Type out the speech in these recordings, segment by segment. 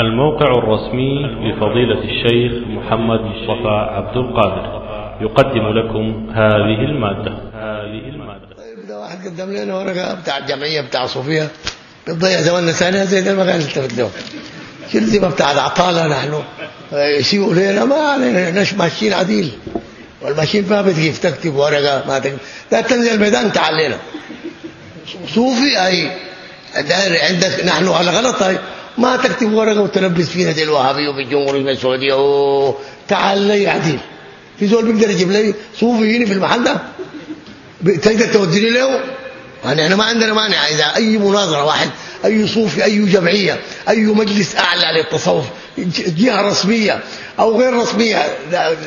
الموقع الرسمي لفضيلة الشيخ محمد مصطفى عبد القادر. يقدم لكم هذه المادة. هذه المادة طيب ده واحد قدم لنا ورقة بتاع الجمعية بتاع صوفيا. بتضيع زماننا ثانية زي ده ما كان التفت له. شنو زي ما بتاع العطالة نحن. يسيئوا لنا ما علينا. ماشيين عديل. والماشيين فيها بتجيب تكتب ورقة ما تكتب لا تنزل الميدان تعال لنا. صوفي أي. عندك نحن على غلط هاي ما تكتب ورقة وتلبس فينا زي الوهابي وفي الجمهوريه السعودية. تعال لي عديل. في زول بيقدر يجيب لي صوفي هنا في المحل ده؟ تقدر توديني له؟ يعني إحنا ما عندنا مانع. إذا أي مناظرة واحد أي صوفي أي جمعية أي مجلس أعلى للتصوف جهة رسمية أو غير رسمية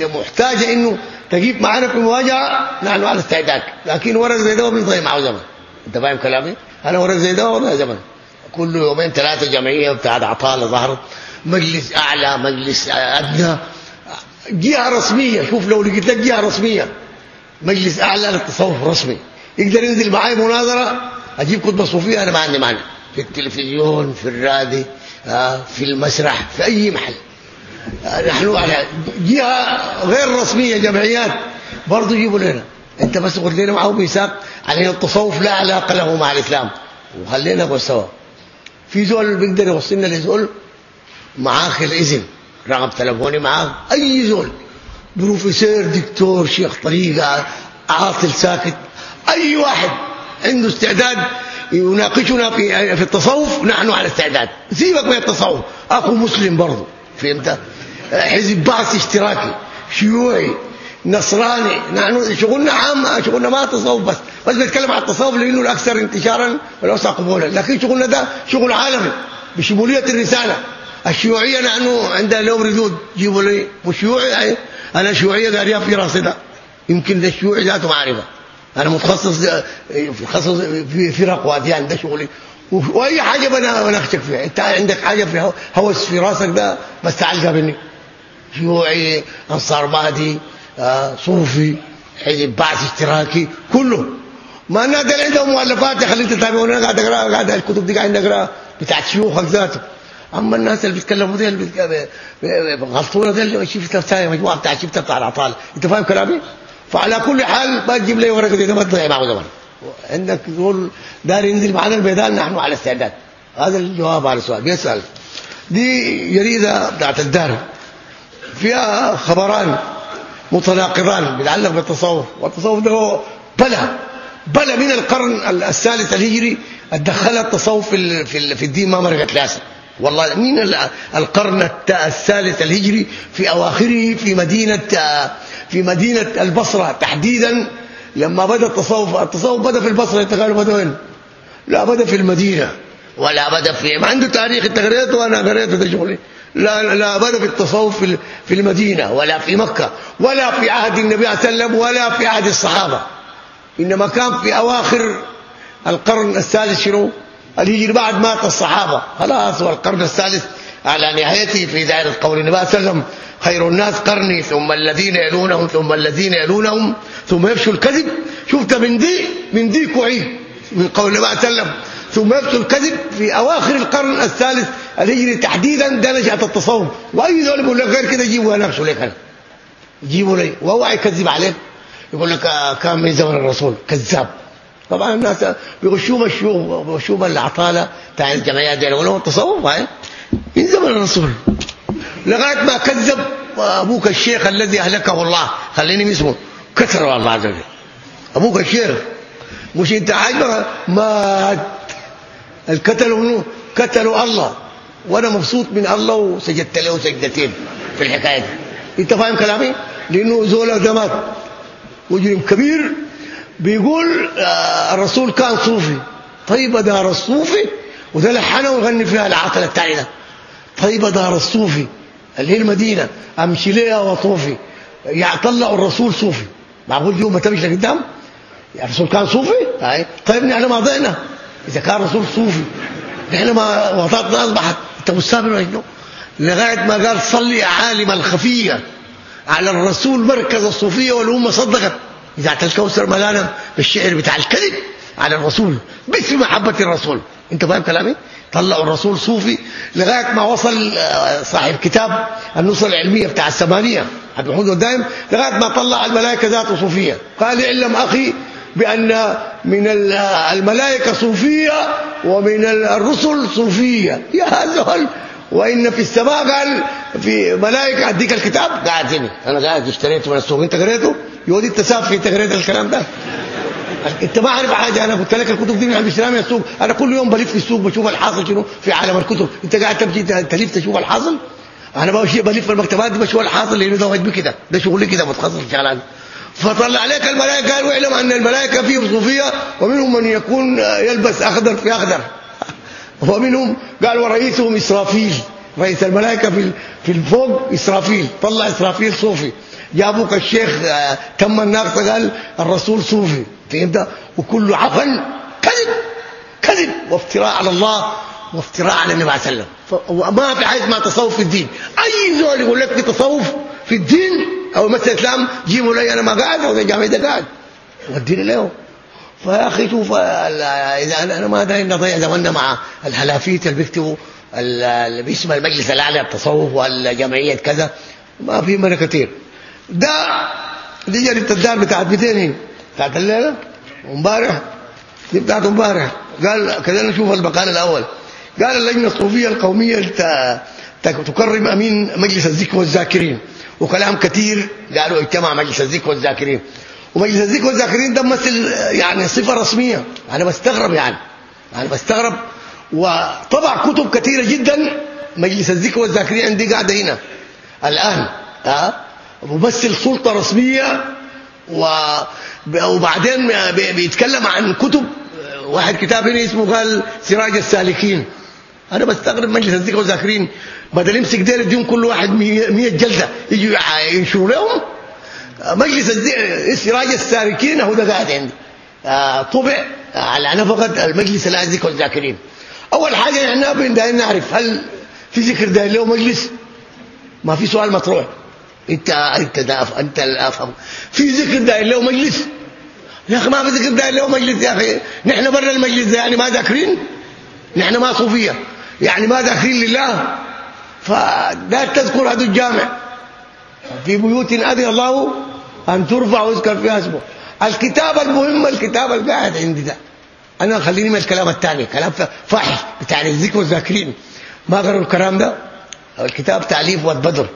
محتاجة إنه تجيب معنا في مواجهة. نحن على استعداد. لكن ورق زي ده بنضيع معه زمن. أنت فاهم كلامي؟ أنا ورق زي ده والله زمن. كل يومين ثلاثة جمعية بتاعت عطاله ظهرت مجلس أعلى مجلس أدنى. جهة رسمية. شوف لو لقيت لك جهة رسمية. مجلس أعلى للتصوف رسمي. يقدر ينزل معي مناظرة؟ أجيب كتبة صوفية؟ أنا ما عندي مانع. في التلفزيون في الراديو في المسرح في أي محل. نحن على جهة غير رسمية جمعيات. برضه يجيبوا لنا. أنت بس قلت لنا معه ميثاق على التصوف لا علاقة له مع الإسلام. وخلينا سوا. في زول بيقدر يوصلنا لزول معاه الإذن رقم تليفوني معاه أي زول بروفيسور دكتور شيخ طريقه عاطل ساكت أي واحد عنده استعداد يناقشنا في في التصوف نحن على استعداد. سيبك من التصوف اخو مسلم برضه فهمت؟ حزب بعث اشتراكي شيوعي نصراني نحن شغلنا عام شغلنا ما تصوف بس. بس بنتكلم عن التصوف لأنه الأكثر انتشارا والاوسع قبولا لكن شغلنا ده شغل عالمي بشمولية الرسالة. الشيوعية نحن عندنا لهم ردود جيبوا لي وشيوعي أنا شيوعية داريها في راسي ده. يمكن ده الشيوعي ذاته معرفه أنا متخصص في خصص في فرق وأديان ده شغلي. وأي حاجة أنا بناقشك فيها. أنت عندك حاجة في هوس في راسك ده بس تعالجها مني. شيوعي أنصار مهدي آه صوفي حزب بعث اشتراكي كله. ما اللي عندهم مؤلفات خليك تتابعون أنا قاعد اقرا قاعد الكتب دي قاعد اقرا بتاعت شيوخك ذاته أما الناس اللي بيتكلموا دي اللي غلطونا دي اللي شفت بتاعي مجموعة بتاع شفت بتاع العطال أنت فاهم كلامي؟ فعلى كل حال ما تجيب لي ورقة دي ما تضيع معه زمان عندك تقول دار ينزل معنا الميدان نحن على استعداد. هذا الجواب على السؤال بيسأل. دي جريده بتاعت الدار. فيها خبران متناقضان بيتعلق بالتصوف. والتصوف ده هو بلا. بلا من القرن الثالث الهجري دخل التصوف في الدين ما مرقت لاسه والله من القرن الثالث الهجري في أواخره في مدينة في مدينة البصرة تحديدا لما بدأ التصوف التصوف بدأ في البصرة انت قالوا بدأ وين؟ لا بدأ في المدينة ولا بدأ في ما عنده تاريخ انت قريته وأنا قريته ده شغلي لا لا بدأ في التصوف في المدينة ولا في مكة ولا في عهد النبي صلى الله عليه وسلم ولا في عهد الصحابة. إنما كان في أواخر القرن الثالث شنو؟ الهجري بعد مات الصحابة. خلاص والقرن الثالث على نهايته في دائره قول النبي صلى الله عليه وسلم خير الناس قرني ثم الذين يلونهم ثم الذين يلونهم ثم يفشوا الكذب. شفت من دي من دي كوعي من قول النبي صلى الله عليه وسلم. ثم يفشوا الكذب في أواخر القرن الثالث الهجري تحديدا ده التصوف وأي ذول يقول لك غير كده جيبوا نفسه لك أنا جيبوا لي. وهو يكذب عليك. يقول لك كان من زمن الرسول كذاب. طبعا الناس بيغشوا بشوب بشوب العطالة بتاع الجمعيات دي. ولو التصوف هاي من زمن الرسول. لغاية ما كذب أبوك الشيخ الذي أهلكه الله. خليني اسمه. كثر الله عز وجل. أبوك الشيخ. مش أنت عاجبك مات القتلوا منه؟ قتلوا الله. وأنا مبسوط من الله وسجدت له سجدتين في الحكاية دي. أنت فاهم كلامي؟ لأنه زول ده مات مجرم كبير بيقول آه الرسول كان صوفي. طيب دار الصوفي وده لحنه ويغني فيها العطل التاني ده طيب دار الصوفي اللي هي المدينة أمشي ليها وطوفي يعني طلعوا الرسول صوفي. معقول يوم ما تمشي لقدام الرسول كان صوفي؟ طيب. طيب نحن ما ضعنا إذا كان الرسول صوفي نحن ما وطأتنا أصبحت. أنت شنو؟ لغاية ما قال صلي عالم الخفية. على الرسول مركز الصوفية والأمة صدقت. إذا الكوثر ملانا بالشعر بتاع الكذب على الرسول باسم محبة الرسول. أنت فاهم كلامي؟ طلعوا الرسول صوفي لغاية ما وصل آه، صاحب كتاب النصرة العلمية بتاع السمانيه عبد محمود دايم لغاية ما طلع الملائكة ذاته صوفية. قال اعلم أخي بأن من الملائكة صوفية ومن الرسل صوفية. يا زول! وإن في السماء قال في ملائكة أديك الكتاب. قاعد هنا أنا قاعد اشتريته من السوق. أنت قريته؟ يودي أنت سافي انت قريت الكلام ده. أنت ما عارف حاجة. أنا قلت لك الكتب دي من بشتريها من السوق أنا كل يوم بلف في السوق بشوف الحاصل شنو في عالم الكتب. أنت قاعد تمشي تلف تشوف الحاصل؟ أنا بمشي بلف المكتبات دي بشوف الحاصل اللي ده واجبي كده. ده شغلي كده متخصص في الشغلات فطلع عليك الملائكة قال واعلم أن الملائكة فيهم صوفية ومنهم من يكون يلبس أخضر في أخضر. ومنهم قال ورئيسهم إسرافيل رئيس الملائكة في في الفوق إسرافيل طلع إسرافيل صوفي. جابوك الشيخ آه، تم الناقصه قال الرسول صوفي. فهمت؟ وكله عفن كذب كذب وافتراء على الله وافتراء على النبي عليه وسلم. وما في حاجة ما تصوف في الدين. أي زول يقول لك في تصوف في الدين أو مثل الإسلام جيبوا لي أنا ما قاعد أو جامعة ده قاعد وديني له فيا أخي شوف اذا أنا ما داير نضيع زماننا مع الهلافيت اللي بيكتبوا اللي بيسمى المجلس الأعلى للتصوف والجمعية كذا ما في مره كثير. ده دي جريده الدار بتاعت 200 بتاعت الليلة؟ وامبارح دي بتاعت امبارح. قال كذا نشوف المقال الأول. قال اللجنة الصوفية القومية تكرم أمين مجلس الذكر والذاكرين. وكلام كثير قالوا اجتمع مجلس الذكر والذاكرين. ومجلس الذكر والذاكرين ده مثل يعني صفة رسمية. أنا بستغرب يعني. أنا بستغرب. وطبع كتب كثيرة جدا. مجلس الذكر والذاكرين عندي قاعدة هنا. الآن. ها ممثل سلطة رسمية. وبعدين بيتكلم عن كتب. واحد كتاب هنا اسمه قال سراج السالكين. أنا بستغرب مجلس الذكر والذاكرين بدل يمسك دير يديهم كل واحد 100 جلدة. يجوا ينشروا لهم. مجلس سراج السالكين هو ده قاعد عندي. آه، طبع على نفقه المجلس الذكر والذاكرين أول حاجة إحنا بدنا نعرف هل في ذكر داير له مجلس؟ ما في سؤال مطروح. أنت أنت دافع أنت الأفهم. في ذكر داير له مجلس؟ يا أخي ما في ذكر داير له مجلس يا أخي. نحن برا المجلس ده يعني ما ذاكرين؟ نحن ما صوفية. يعني ما ذاكرين لله؟ فلا تذكر هذا الجامع. في بيوت أذن الله أن ترفع ويذكر فيها اسمه. الكتاب المهم الكتاب القاعد عندي ده. أنا خليني من الكلام الثاني. كلام فاحش بتاع الذكر والذاكرين. ما قروا الكلام ده؟ الكتاب تعليف والبدر.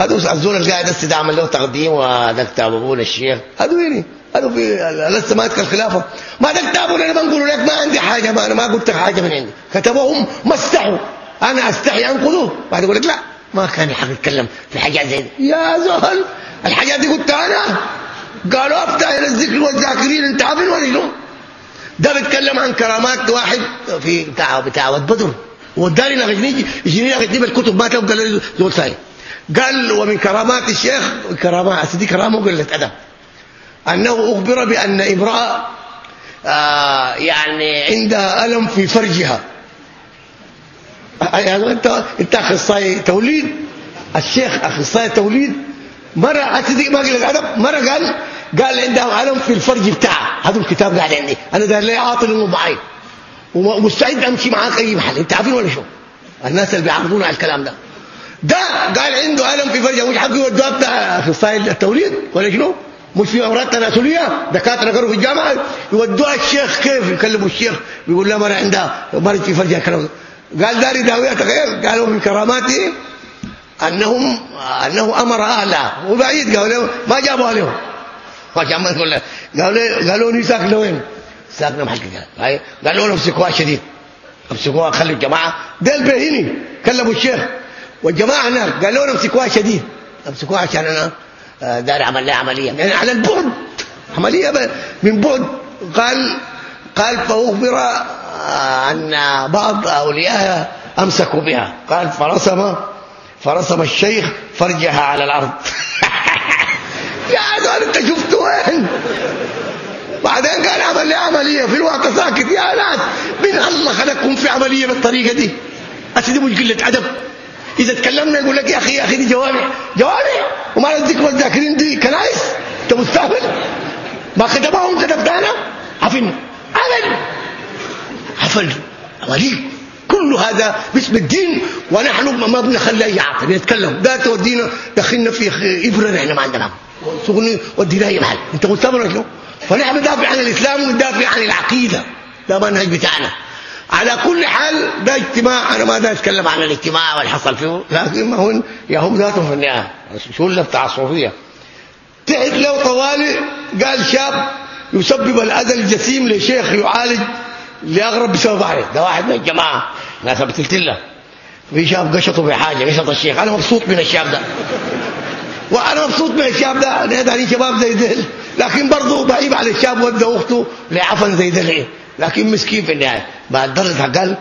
هذا الزول القاعد هسه ده عمل له تقديم وهذا كتاب أبونا الشيخ. هذا وين؟ هذا في لسه ما الخلافه ما ده كتابه أنا بنقول لك ما عندي حاجة ما أنا ما قلت حاجة من عندي. كتبوهم استحوا. أنا أستحي انقذوه بعد يقول لك لا. ما كان يحق يتكلم في حاجات زي دي. يا زول الحاجات دي قلت أنا. قالوا أفتح إلى الذكر والذاكرين انت عارفين ولا شنو ده بيتكلم عن كرامات واحد في بتاع بتاع بدر. وداني لغني يجيني لغني الكتب ما تبقى زول ثاني. قال ومن كرامات الشيخ كرامات دي كرامة قله أدب. أنه أخبر بأن امرأة آه يعني عندها ألم في فرجها. يعني انت أنت أخصائي توليد. الشيخ أخصائي توليد. مرة حتى ما قال ادب مرة قال قال عندها الم في الفرج بتاعها هذا الكتاب قاعد عندي. أنا داير لي عاطل إنه معي ومستعد أمشي معاك أي محل. أنت عارفين ولا شو؟ الناس اللي بيعرضون على الكلام ده. ده قال عنده الم في فرجه مش حق يودوها بتاع أخصائي التوليد. ولا شنو؟ مش في أمراض تناسلية. دكاترة قالوا في الجامعة. يودوها الشيخ كيف؟ يكلموا الشيخ. بيقول لها مرة عندها مرض في فرجها. كلام قال داري داوية تغير. قالوا من كراماته انهم أنه أمر اهلها وبعيد قالوا ما جابوا عليهم ما كان قالوا قالوا قالوا لي ساكن وين؟ ساكنه محل كده قالوا له امسكوها شديد. امسكوها. خلوا الجماعة. ده البهيني كلموا الشيخ. والجماعة هناك. قالوا له امسكوها شديد. امسكوها عشان أنا آه، دار عمل لها عملية. يعني على البعد. عملية من بعد. قال قال فأخبر أن بعض اوليائها أمسكوا بها. قال فرسم فرسم الشيخ فرجها على الأرض. يا دول أنت شفت وين؟ بعدين قال عمل لي عمليه في الوقت ساكت يا ناس. من الله خلقكم في عملية بالطريقة دي. اسدي مش قلة أدب. إذا تكلمنا يقول لك يا أخي يا أخي دي جوامع. جوامع؟ وما الذكر والذاكرين دي كنايس أنت مستهبل ما كتبهم كتبت أنا عفن. عفل وليك كل هذا باسم الدين ونحن ما بنخلي أي عاطل يتكلم ده تودينا دخلنا في إبرة إحنا ما عندنا. سغني ودينا اي محل أنت مستمر له فنحن ندافع عن الإسلام وندافع عن العقيدة. ده منهج بتاعنا. على كل حال ده اجتماع. أنا ما ده أتكلم عن الاجتماع واللي حصل فيه لكن ما هو يا هم ذاتهم في النهاية. شو اللي بتاع الصوفيه تعب له طوالي قال شاب يسبب الأذى الجسيم لشيخ يعالج لأغرب بسبب عليه ده واحد من الجماعة. ناس بتلتله في شاب قشطه بحاجه قشط الشيخ. أنا مبسوط من الشاب ده. وأنا مبسوط من الشاب ده. ده شباب زي ده لكن برضه ضعيف على الشاب ودى اخته لعفن زي ده لكن مسكين في النهاية. بعد درجة قال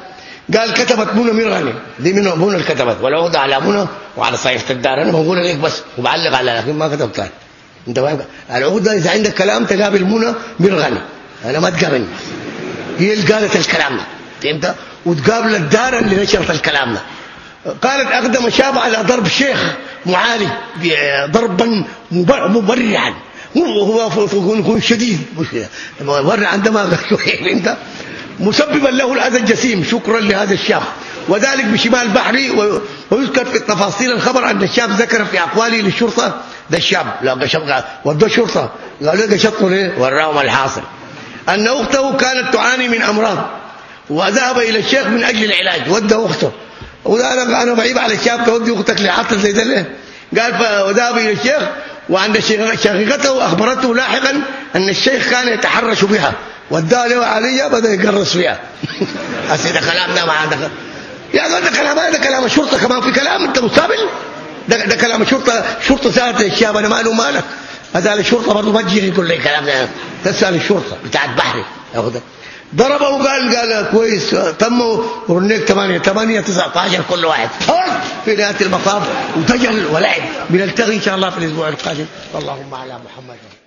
قال كتبت منى مرغني دي منى منى اللي كتبت؟ والعقده على منى وعلى صحيفه الدار. أنا بقول لك بس وبعلق على لكن ما كتبتها أنت فاهم العقده إذا عندك كلام تقابل منى مرغني أنا ما تقابلني. هي اللي قالت الكلام ده. فهمت؟ وتقابل الدار اللي نشرت الكلام ده. قالت أقدم شاب على ضرب شيخ معالج ضربا مبرعا. هو يكون شديد. مبرع عندما انت مسببا له الاذى الجسيم. شكرا لهذا الشاب. وذلك بشمال بحري ويذكر في التفاصيل الخبر أن الشاب ذكر في أقواله للشرطة ده الشاب لا قشط ودوا الشرطه قالوا قشطوا ليه؟ وراهم الحاصل. أن أخته كانت تعاني من أمراض وذهب إلى الشيخ من أجل العلاج ودى أخته. وأنا أنا بعيب على الشاب تودي أختك لعطل زي ده قال فذهب إلى الشيخ وعند شقيقته أخبرته لاحقا أن الشيخ كان يتحرش بها وداه له عليا بدأ يقرص فيها. ده كلام ده ما عندك يا ده كلام هذا كلام الشرطه كمان في كلام أنت مستقبل ده, ده كلام الشرطه شرطة سالت الشاب أنا ماله مالك. هذا الشرطة برضه ما تجي يقول لي ده. تسأل الشرطة بتاعت بحري ياخذ ضربه وقال قال كويس تموا ورنيك 8 8 19 كل واحد. في نهاية المطاف وتجل ولعب بنلتقي إن شاء الله في الأسبوع القادم. اللهم على محمد.